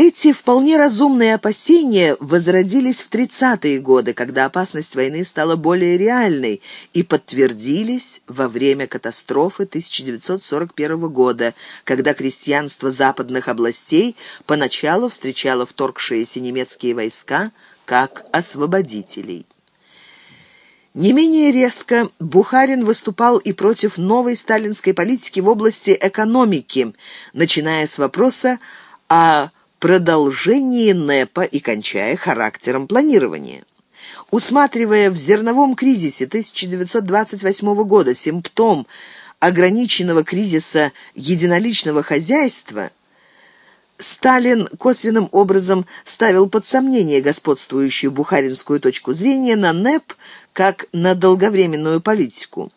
Эти вполне разумные опасения возродились в 30-е годы, когда опасность войны стала более реальной и подтвердились во время катастрофы 1941 года, когда крестьянство западных областей поначалу встречало вторгшиеся немецкие войска как освободителей. Не менее резко Бухарин выступал и против новой сталинской политики в области экономики, начиная с вопроса о продолжении НЭПа и кончая характером планирования. Усматривая в зерновом кризисе 1928 года симптом ограниченного кризиса единоличного хозяйства, Сталин косвенным образом ставил под сомнение господствующую бухаринскую точку зрения на НЭП как на долговременную политику.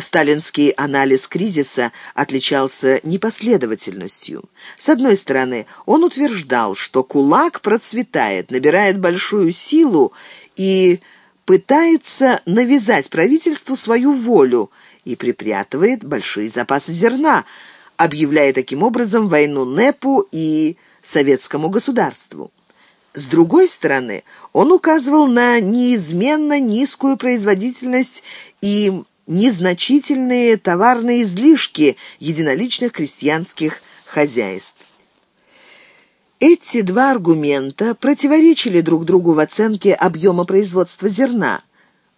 Сталинский анализ кризиса отличался непоследовательностью. С одной стороны, он утверждал, что кулак процветает, набирает большую силу и пытается навязать правительству свою волю и припрятывает большие запасы зерна, объявляя таким образом войну НЭПу и советскому государству. С другой стороны, он указывал на неизменно низкую производительность и незначительные товарные излишки единоличных крестьянских хозяйств. Эти два аргумента противоречили друг другу в оценке объема производства зерна,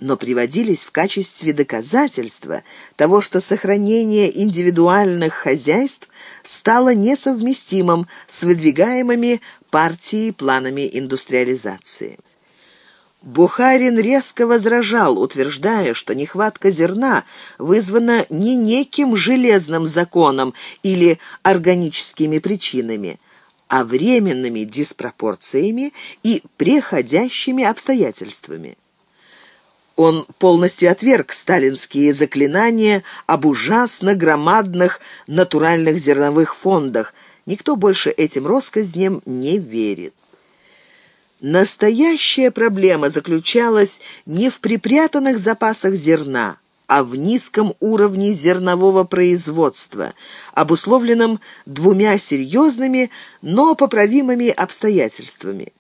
но приводились в качестве доказательства того, что сохранение индивидуальных хозяйств стало несовместимым с выдвигаемыми партией планами индустриализации. Бухарин резко возражал, утверждая, что нехватка зерна вызвана не неким железным законом или органическими причинами, а временными диспропорциями и преходящими обстоятельствами. Он полностью отверг сталинские заклинания об ужасно громадных натуральных зерновых фондах. Никто больше этим россказням не верит. Настоящая проблема заключалась не в припрятанных запасах зерна, а в низком уровне зернового производства, обусловленном двумя серьезными, но поправимыми обстоятельствами.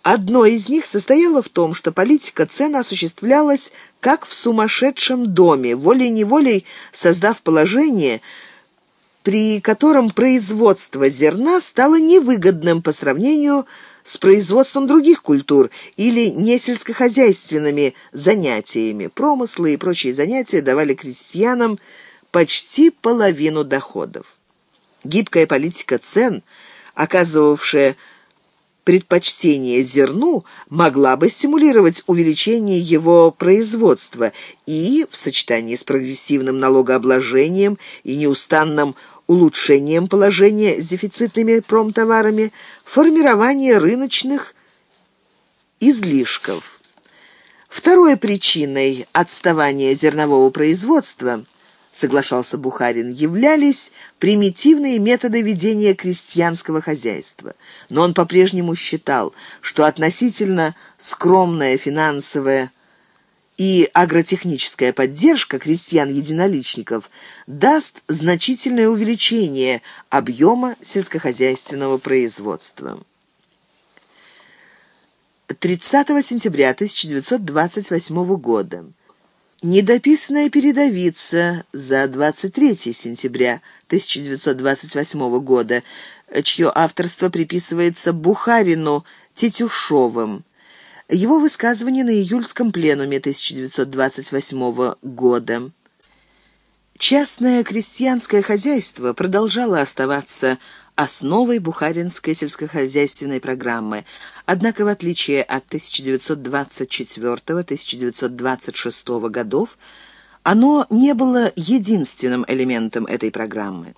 Одно из них состояло в том, что политика цен осуществлялась как в сумасшедшем доме, волей-неволей создав положение, при котором производство зерна стало невыгодным по сравнению с с производством других культур или не сельскохозяйственными занятиями. Промыслы и прочие занятия давали крестьянам почти половину доходов. Гибкая политика цен, оказывавшая предпочтение зерну могла бы стимулировать увеличение его производства и, в сочетании с прогрессивным налогообложением и неустанным улучшением положения с дефицитными промтоварами, формирование рыночных излишков. Второй причиной отставания зернового производства, соглашался Бухарин, являлись примитивные методы ведения крестьянского хозяйства. Но он по-прежнему считал, что относительно скромная финансовая и агротехническая поддержка крестьян-единоличников даст значительное увеличение объема сельскохозяйственного производства. 30 сентября 1928 года. Недописанная передовица за 23 сентября 1928 года, чье авторство приписывается Бухарину Тетюшовым его высказывание на июльском пленуме 1928 года. Частное крестьянское хозяйство продолжало оставаться основой бухаринской сельскохозяйственной программы. Однако, в отличие от 1924-1926 годов, оно не было единственным элементом этой программы.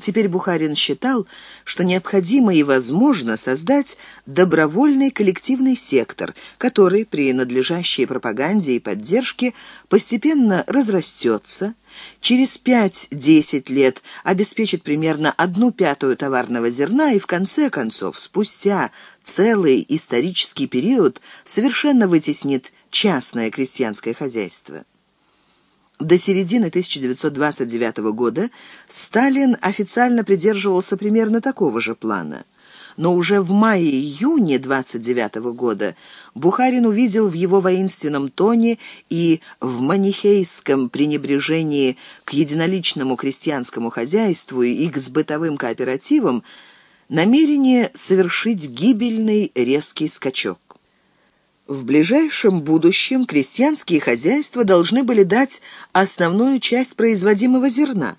Теперь Бухарин считал, что необходимо и возможно создать добровольный коллективный сектор, который при надлежащей пропаганде и поддержке постепенно разрастется, через 5-10 лет обеспечит примерно одну пятую товарного зерна и в конце концов, спустя целый исторический период, совершенно вытеснит частное крестьянское хозяйство. До середины 1929 года Сталин официально придерживался примерно такого же плана. Но уже в мае-июне 29 года Бухарин увидел в его воинственном тоне и в манихейском пренебрежении к единоличному крестьянскому хозяйству и к сбытовым кооперативам намерение совершить гибельный резкий скачок. В ближайшем будущем крестьянские хозяйства должны были дать основную часть производимого зерна.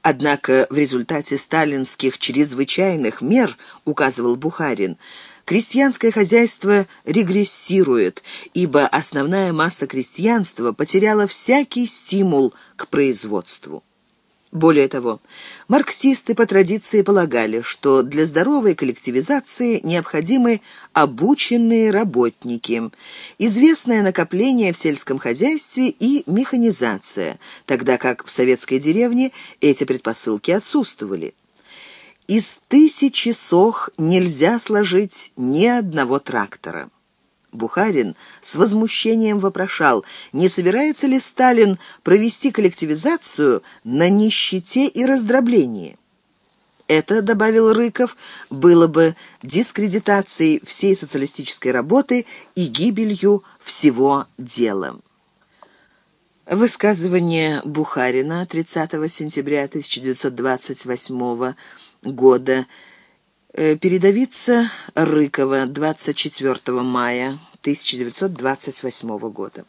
Однако в результате сталинских чрезвычайных мер, указывал Бухарин, крестьянское хозяйство регрессирует, ибо основная масса крестьянства потеряла всякий стимул к производству. Более того, марксисты по традиции полагали, что для здоровой коллективизации необходимы обученные работники, известное накопление в сельском хозяйстве и механизация, тогда как в советской деревне эти предпосылки отсутствовали. Из тысячи сох нельзя сложить ни одного трактора. Бухарин с возмущением вопрошал, не собирается ли Сталин провести коллективизацию на нищете и раздроблении. Это, добавил Рыков, было бы дискредитацией всей социалистической работы и гибелью всего дела. Высказывание Бухарина 30 сентября 1928 года передовица Рыкова 24 мая 1928 года.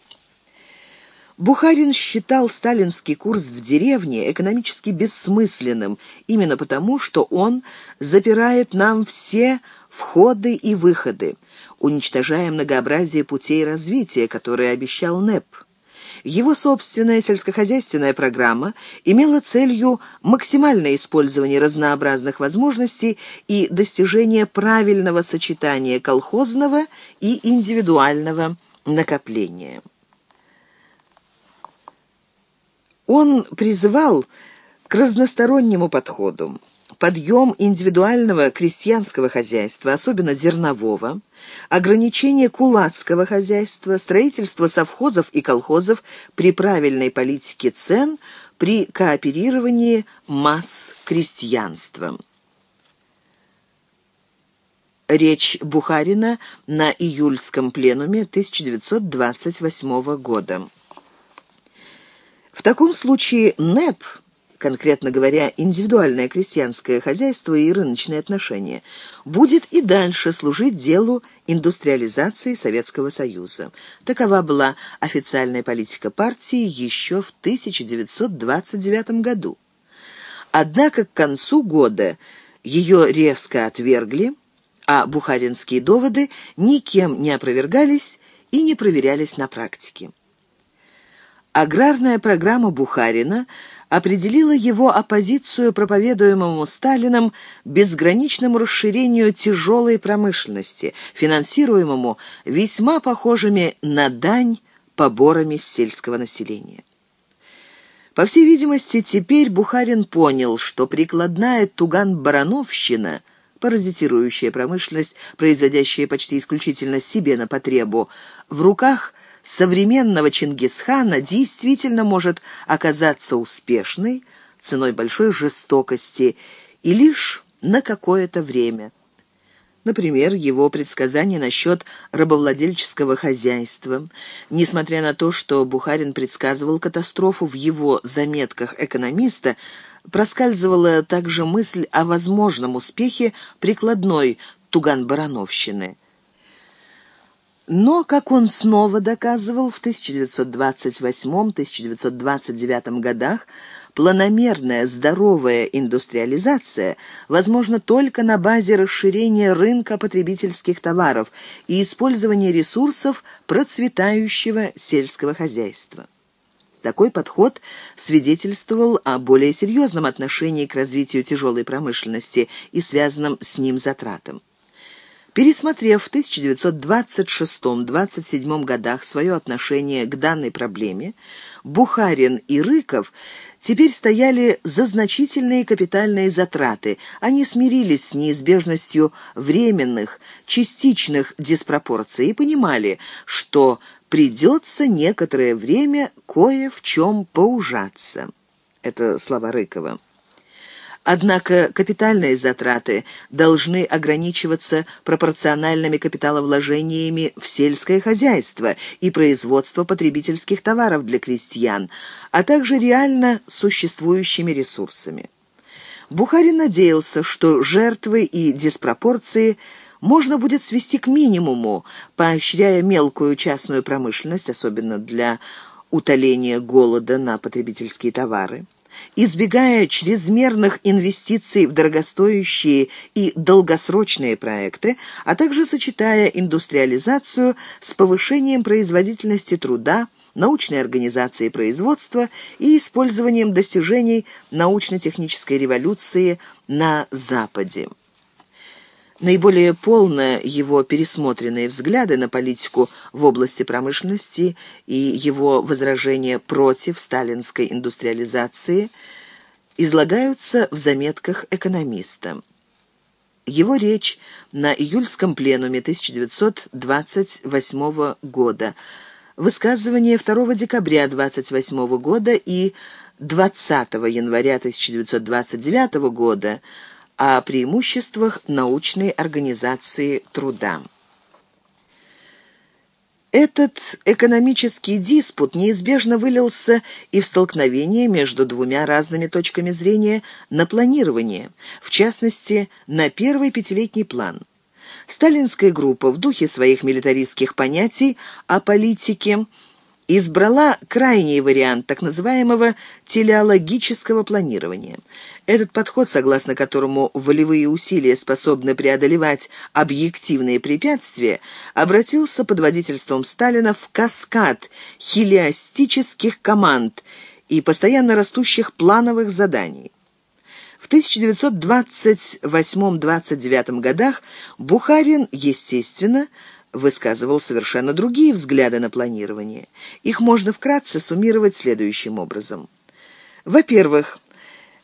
Бухарин считал сталинский курс в деревне экономически бессмысленным, именно потому, что он запирает нам все входы и выходы, уничтожая многообразие путей развития, которые обещал НЭП. Его собственная сельскохозяйственная программа имела целью максимальное использование разнообразных возможностей и достижение правильного сочетания колхозного и индивидуального накопления. Он призывал к разностороннему подходу подъем индивидуального крестьянского хозяйства, особенно зернового, ограничение кулацкого хозяйства, строительство совхозов и колхозов при правильной политике цен, при кооперировании масс крестьянства. Речь Бухарина на июльском пленуме 1928 года. В таком случае НЭП – конкретно говоря, индивидуальное крестьянское хозяйство и рыночные отношения, будет и дальше служить делу индустриализации Советского Союза. Такова была официальная политика партии еще в 1929 году. Однако к концу года ее резко отвергли, а бухаринские доводы никем не опровергались и не проверялись на практике. Аграрная программа Бухарина определила его оппозицию проповедуемому Сталином безграничному расширению тяжелой промышленности, финансируемому весьма похожими на дань поборами сельского населения. По всей видимости, теперь Бухарин понял, что прикладная туган-барановщина, паразитирующая промышленность, производящая почти исключительно себе на потребу, в руках – современного Чингисхана действительно может оказаться успешной ценой большой жестокости и лишь на какое-то время. Например, его предсказания насчет рабовладельческого хозяйства. Несмотря на то, что Бухарин предсказывал катастрофу в его заметках экономиста, проскальзывала также мысль о возможном успехе прикладной Туган-Барановщины. Но, как он снова доказывал в 1928-1929 годах, планомерная здоровая индустриализация возможна только на базе расширения рынка потребительских товаров и использования ресурсов процветающего сельского хозяйства. Такой подход свидетельствовал о более серьезном отношении к развитию тяжелой промышленности и связанным с ним затратам. Пересмотрев в 1926-27 годах свое отношение к данной проблеме, Бухарин и Рыков теперь стояли за значительные капитальные затраты. Они смирились с неизбежностью временных, частичных диспропорций и понимали, что придется некоторое время кое в чем поужаться. Это слова Рыкова. Однако капитальные затраты должны ограничиваться пропорциональными капиталовложениями в сельское хозяйство и производство потребительских товаров для крестьян, а также реально существующими ресурсами. Бухарин надеялся, что жертвы и диспропорции можно будет свести к минимуму, поощряя мелкую частную промышленность, особенно для утоления голода на потребительские товары избегая чрезмерных инвестиций в дорогостоящие и долгосрочные проекты, а также сочетая индустриализацию с повышением производительности труда, научной организации производства и использованием достижений научно-технической революции на Западе. Наиболее полно его пересмотренные взгляды на политику в области промышленности и его возражения против сталинской индустриализации излагаются в заметках экономиста. Его речь на июльском пленуме 1928 года, высказывание 2 декабря 1928 года и 20 января 1929 года – о преимуществах научной организации труда. Этот экономический диспут неизбежно вылился и в столкновение между двумя разными точками зрения на планирование, в частности, на первый пятилетний план. Сталинская группа в духе своих милитаристских понятий о политике избрала крайний вариант так называемого телеологического планирования. Этот подход, согласно которому волевые усилия способны преодолевать объективные препятствия, обратился под водительством Сталина в каскад хелиастических команд и постоянно растущих плановых заданий. В 1928-29 годах Бухарин, естественно, высказывал совершенно другие взгляды на планирование. Их можно вкратце суммировать следующим образом. Во-первых,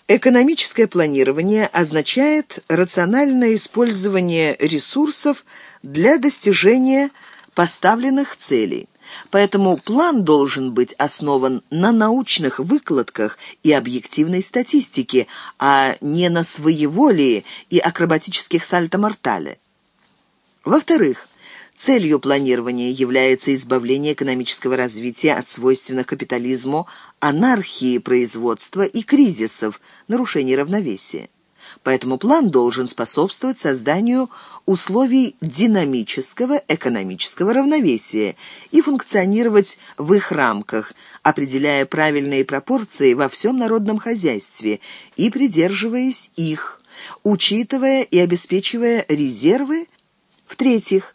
экономическое планирование означает рациональное использование ресурсов для достижения поставленных целей. Поэтому план должен быть основан на научных выкладках и объективной статистике, а не на своеволии и акробатических сальто-мортале. Во-вторых, Целью планирования является избавление экономического развития от свойственных капитализму анархии производства и кризисов, нарушений равновесия. Поэтому план должен способствовать созданию условий динамического экономического равновесия и функционировать в их рамках, определяя правильные пропорции во всем народном хозяйстве и придерживаясь их, учитывая и обеспечивая резервы. В-третьих,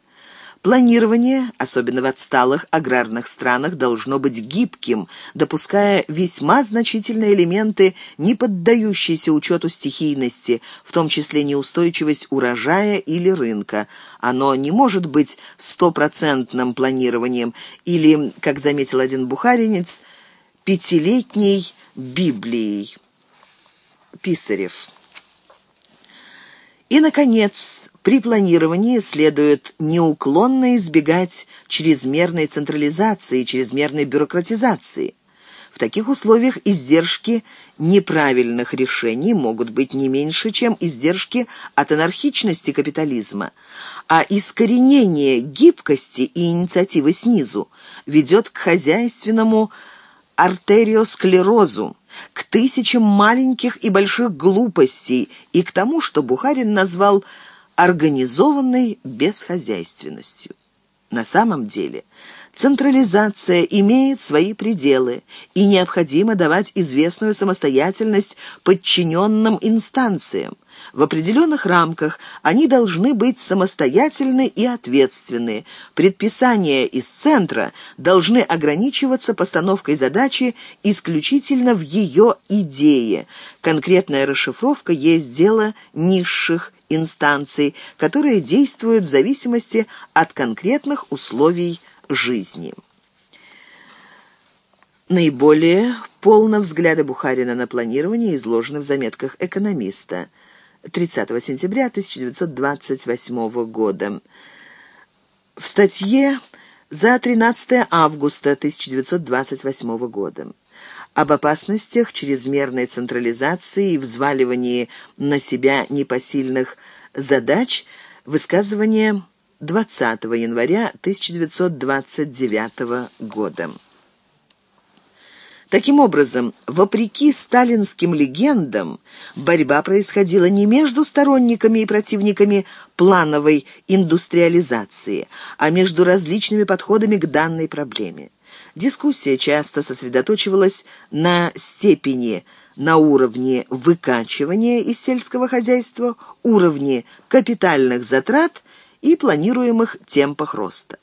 Планирование, особенно в отсталых аграрных странах, должно быть гибким, допуская весьма значительные элементы, не поддающиеся учету стихийности, в том числе неустойчивость урожая или рынка. Оно не может быть стопроцентным планированием или, как заметил один бухаринец, пятилетней Библией. Писарев. И, наконец, при планировании следует неуклонно избегать чрезмерной централизации, чрезмерной бюрократизации. В таких условиях издержки неправильных решений могут быть не меньше, чем издержки от анархичности капитализма, а искоренение гибкости и инициативы снизу ведет к хозяйственному артериосклерозу, к тысячам маленьких и больших глупостей и к тому, что Бухарин назвал организованной бесхозяйственностью. На самом деле централизация имеет свои пределы, и необходимо давать известную самостоятельность подчиненным инстанциям. В определенных рамках они должны быть самостоятельны и ответственны. Предписания из центра должны ограничиваться постановкой задачи исключительно в ее идее. Конкретная расшифровка есть дело низших инстанций, которые действуют в зависимости от конкретных условий жизни. Наиболее полно взгляды Бухарина на планирование изложены в заметках экономиста 30 сентября 1928 года. В статье за 13 августа 1928 года. Об опасностях чрезмерной централизации и взваливании на себя непосильных задач высказывание 20 января 1929 года. Таким образом, вопреки сталинским легендам, борьба происходила не между сторонниками и противниками плановой индустриализации, а между различными подходами к данной проблеме. Дискуссия часто сосредоточивалась на степени, на уровне выкачивания из сельского хозяйства, уровне капитальных затрат и планируемых темпах роста.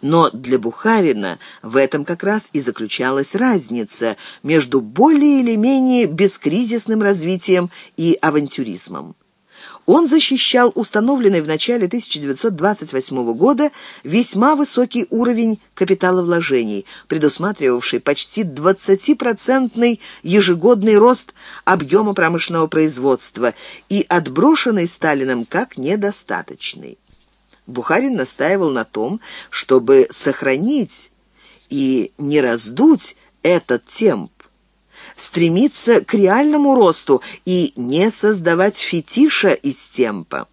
Но для Бухарина в этом как раз и заключалась разница между более или менее бескризисным развитием и авантюризмом. Он защищал установленный в начале 1928 года весьма высокий уровень капиталовложений, предусматривавший почти 20-процентный ежегодный рост объема промышленного производства и отброшенный Сталиным как недостаточный. Бухарин настаивал на том, чтобы сохранить и не раздуть этот темп, стремиться к реальному росту и не создавать фетиша из темпа.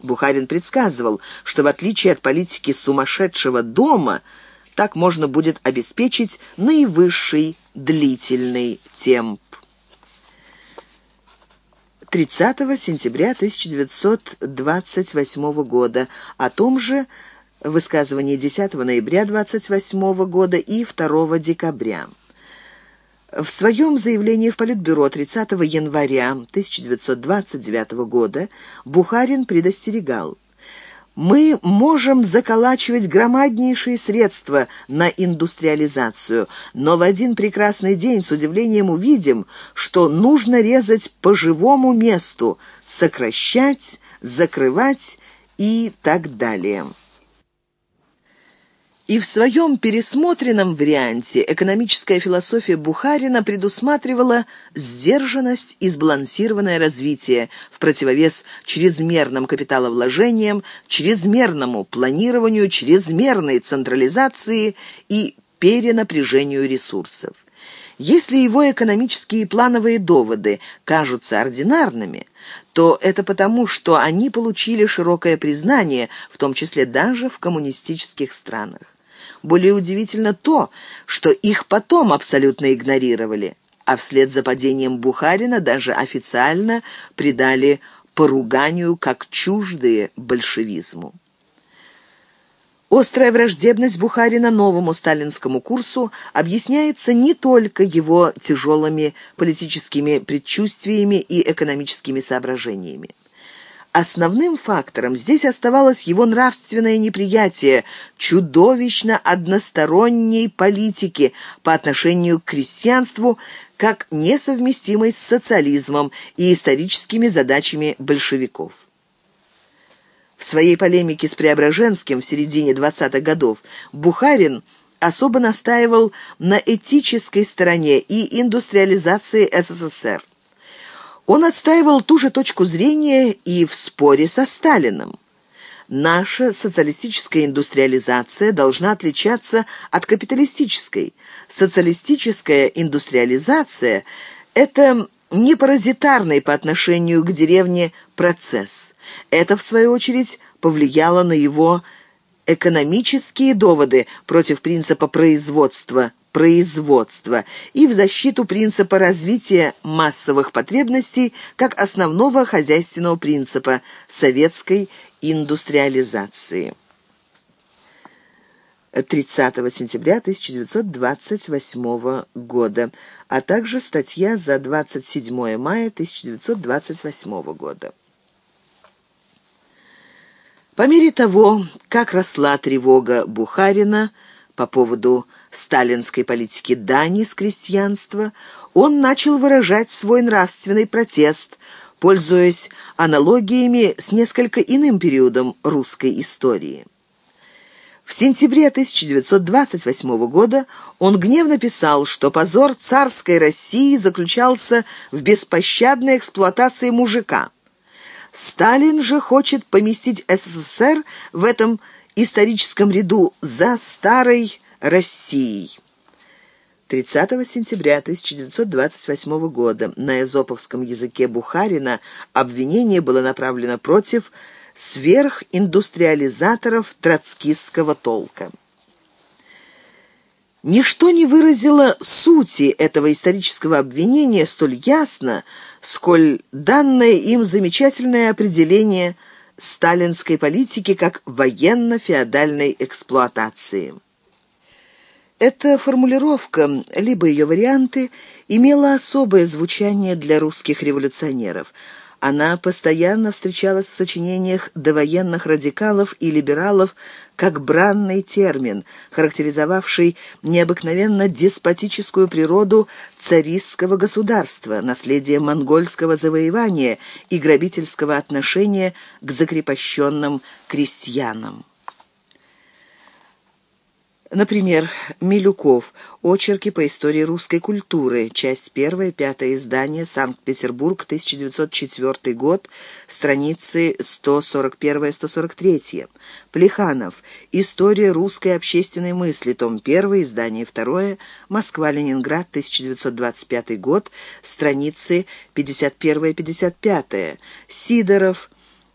Бухарин предсказывал, что в отличие от политики сумасшедшего дома, так можно будет обеспечить наивысший длительный темп. 30 сентября 1928 года, о том же высказывании 10 ноября 1928 года и 2 декабря. В своем заявлении в Политбюро 30 января 1929 года Бухарин предостерегал мы можем заколачивать громаднейшие средства на индустриализацию, но в один прекрасный день с удивлением увидим, что нужно резать по живому месту, сокращать, закрывать и так далее. И в своем пересмотренном варианте экономическая философия Бухарина предусматривала сдержанность и сбалансированное развитие в противовес чрезмерным капиталовложениям, чрезмерному планированию, чрезмерной централизации и перенапряжению ресурсов. Если его экономические и плановые доводы кажутся ординарными, то это потому, что они получили широкое признание, в том числе даже в коммунистических странах. Более удивительно то, что их потом абсолютно игнорировали, а вслед за падением Бухарина даже официально придали поруганию как чуждые большевизму. Острая враждебность Бухарина новому сталинскому курсу объясняется не только его тяжелыми политическими предчувствиями и экономическими соображениями. Основным фактором здесь оставалось его нравственное неприятие чудовищно односторонней политики по отношению к крестьянству как несовместимой с социализмом и историческими задачами большевиков. В своей полемике с Преображенским в середине 20-х годов Бухарин особо настаивал на этической стороне и индустриализации СССР. Он отстаивал ту же точку зрения и в споре со Сталиным. Наша социалистическая индустриализация должна отличаться от капиталистической. Социалистическая индустриализация – это не паразитарный по отношению к деревне процесс. Это, в свою очередь, повлияло на его экономические доводы против принципа производства производства и в защиту принципа развития массовых потребностей как основного хозяйственного принципа советской индустриализации. 30 сентября 1928 года, а также статья за 27 мая 1928 года. По мере того, как росла тревога Бухарина по поводу сталинской политики дани с крестьянства, он начал выражать свой нравственный протест, пользуясь аналогиями с несколько иным периодом русской истории. В сентябре 1928 года он гневно писал, что позор царской России заключался в беспощадной эксплуатации мужика. Сталин же хочет поместить СССР в этом историческом ряду за старой Россией. 30 сентября 1928 года на эзоповском языке Бухарина обвинение было направлено против сверхиндустриализаторов троцкистского толка. Ничто не выразило сути этого исторического обвинения столь ясно, сколь данное им замечательное определение сталинской политики как военно-феодальной эксплуатации. Эта формулировка, либо ее варианты, имела особое звучание для русских революционеров. Она постоянно встречалась в сочинениях довоенных радикалов и либералов как бранный термин, характеризовавший необыкновенно деспотическую природу царистского государства, наследие монгольского завоевания и грабительского отношения к закрепощенным крестьянам. Например, Милюков. Очерки по истории русской культуры. Часть первая, пятое издание. Санкт-Петербург, 1904 год. Страницы 141-143. Плеханов. История русской общественной мысли. Том 1, издание второе. Москва-Ленинград, 1925 год. Страницы 51-55. Сидоров.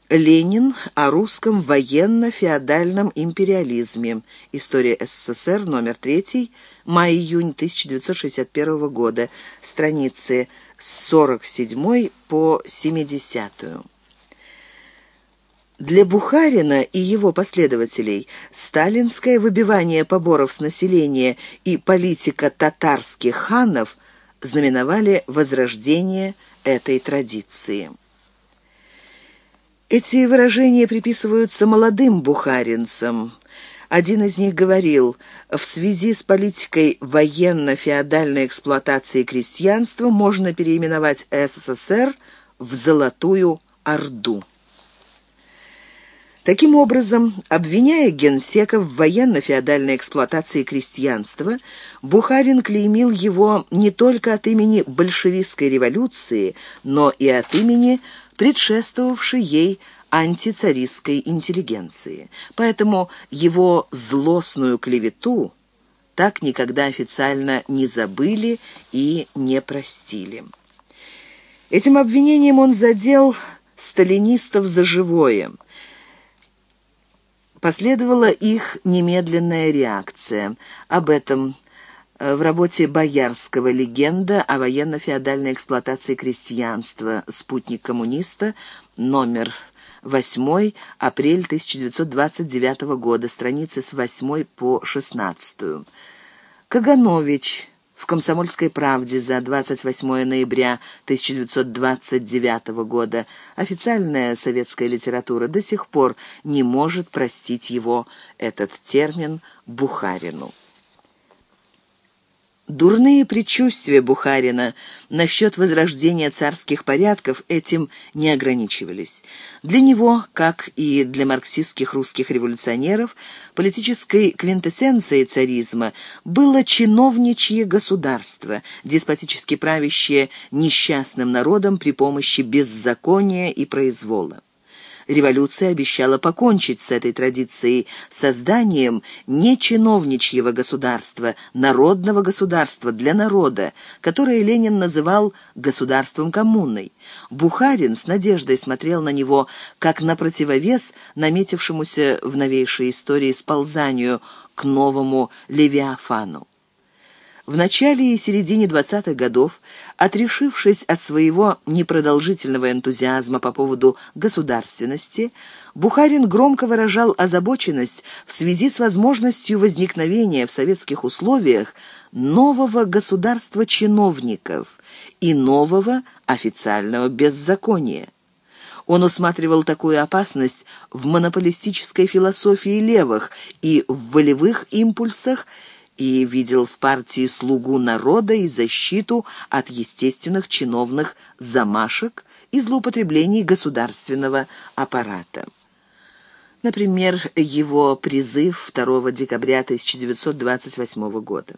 Ленин о русском военно-феодальном империализме. История СССР, номер 3, май-июнь 1961 года. Страницы с 47 по 70. Для Бухарина и его последователей сталинское выбивание поборов с населения и политика татарских ханов знаменовали возрождение этой традиции. Эти выражения приписываются молодым бухаринцам. Один из них говорил, в связи с политикой военно-феодальной эксплуатации крестьянства можно переименовать СССР в «Золотую Орду». Таким образом, обвиняя генсека в военно-феодальной эксплуатации крестьянства, Бухарин клеймил его не только от имени большевистской революции, но и от имени предшествовавшей ей антицаристской интеллигенции. Поэтому его злостную клевету так никогда официально не забыли и не простили. Этим обвинением он задел сталинистов за живое. Последовала их немедленная реакция. Об этом в работе Боярского «Легенда о военно-феодальной эксплуатации крестьянства. Спутник коммуниста. Номер 8. Апрель 1929 года. Страницы с 8 по 16. Каганович. В «Комсомольской правде» за 28 ноября 1929 года официальная советская литература до сих пор не может простить его этот термин Бухарину. Дурные предчувствия Бухарина насчет возрождения царских порядков этим не ограничивались. Для него, как и для марксистских русских революционеров, политической квинтэссенцией царизма было чиновничье государство, деспотически правящее несчастным народом при помощи беззакония и произвола. Революция обещала покончить с этой традицией созданием не чиновничьего государства, народного государства для народа, которое Ленин называл государством-коммуной. Бухарин с надеждой смотрел на него как на противовес наметившемуся в новейшей истории сползанию к новому Левиафану. В начале и середине 20-х годов, отрешившись от своего непродолжительного энтузиазма по поводу государственности, Бухарин громко выражал озабоченность в связи с возможностью возникновения в советских условиях нового государства чиновников и нового официального беззакония. Он усматривал такую опасность в монополистической философии левых и в волевых импульсах и видел в партии слугу народа и защиту от естественных чиновных замашек и злоупотреблений государственного аппарата. Например, его призыв 2 декабря 1928 года.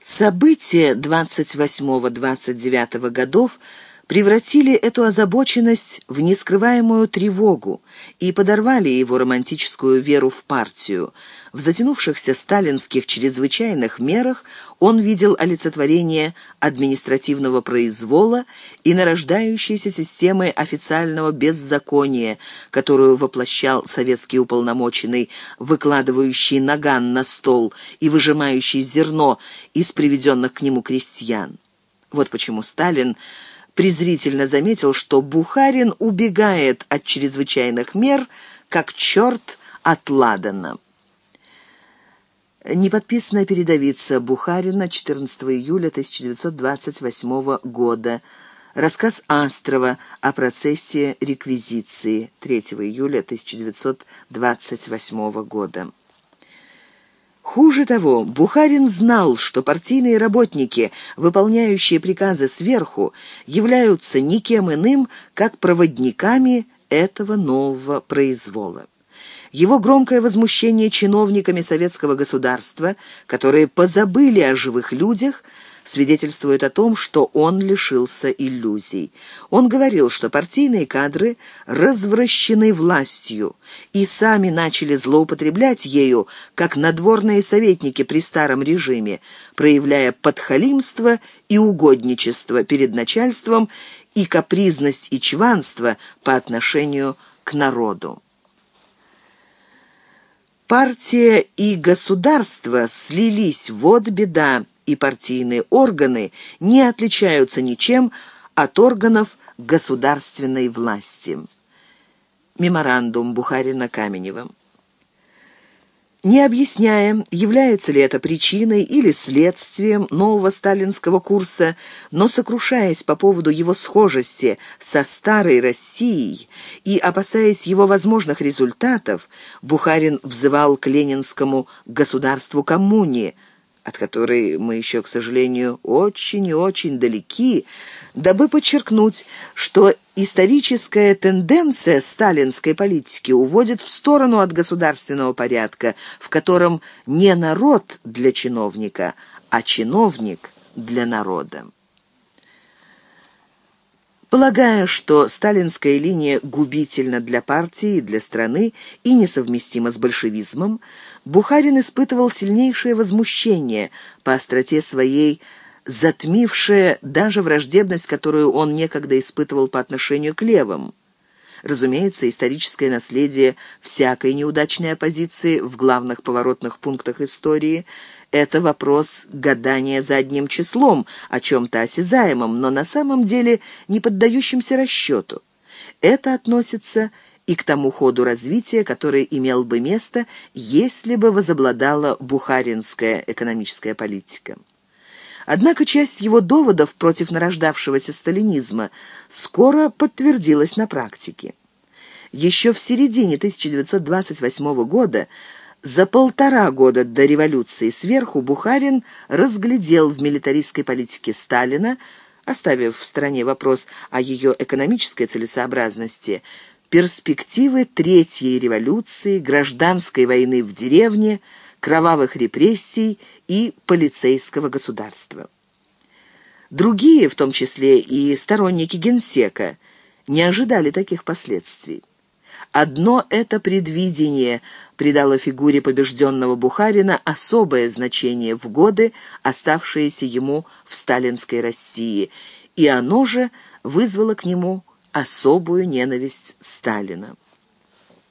События 28-29 годов превратили эту озабоченность в нескрываемую тревогу и подорвали его романтическую веру в партию. В затянувшихся сталинских чрезвычайных мерах он видел олицетворение административного произвола и нарождающейся системы официального беззакония, которую воплощал советский уполномоченный, выкладывающий наган на стол и выжимающий зерно из приведенных к нему крестьян. Вот почему Сталин презрительно заметил, что Бухарин убегает от чрезвычайных мер, как черт от Ладана. Неподписанная передовица Бухарина 14 июля 1928 года. Рассказ Астрова о процессе реквизиции 3 июля 1928 года. Хуже того, Бухарин знал, что партийные работники, выполняющие приказы сверху, являются никем иным, как проводниками этого нового произвола. Его громкое возмущение чиновниками советского государства, которые позабыли о живых людях – свидетельствует о том, что он лишился иллюзий. Он говорил, что партийные кадры развращены властью и сами начали злоупотреблять ею, как надворные советники при старом режиме, проявляя подхалимство и угодничество перед начальством и капризность и чванство по отношению к народу. Партия и государство слились, вот беда, и партийные органы не отличаются ничем от органов государственной власти. Меморандум Бухарина-Каменева. Не объясняя, является ли это причиной или следствием нового сталинского курса, но сокрушаясь по поводу его схожести со старой Россией и опасаясь его возможных результатов, Бухарин взывал к ленинскому государству коммуне – от которой мы еще, к сожалению, очень и очень далеки, дабы подчеркнуть, что историческая тенденция сталинской политики уводит в сторону от государственного порядка, в котором не народ для чиновника, а чиновник для народа. Полагая, что сталинская линия губительна для партии и для страны и несовместима с большевизмом, Бухарин испытывал сильнейшее возмущение по остроте своей, затмившее даже враждебность, которую он некогда испытывал по отношению к левым. Разумеется, историческое наследие всякой неудачной оппозиции в главных поворотных пунктах истории – это вопрос гадания за одним числом, о чем-то осязаемом, но на самом деле не поддающимся расчету. Это относится и к тому ходу развития, который имел бы место, если бы возобладала бухаринская экономическая политика. Однако часть его доводов против нарождавшегося сталинизма скоро подтвердилась на практике. Еще в середине 1928 года, за полтора года до революции сверху, Бухарин разглядел в милитаристской политике Сталина, оставив в стороне вопрос о ее экономической целесообразности – перспективы Третьей революции, гражданской войны в деревне, кровавых репрессий и полицейского государства. Другие, в том числе и сторонники генсека, не ожидали таких последствий. Одно это предвидение придало фигуре побежденного Бухарина особое значение в годы, оставшиеся ему в сталинской России, и оно же вызвало к нему особую ненависть Сталина.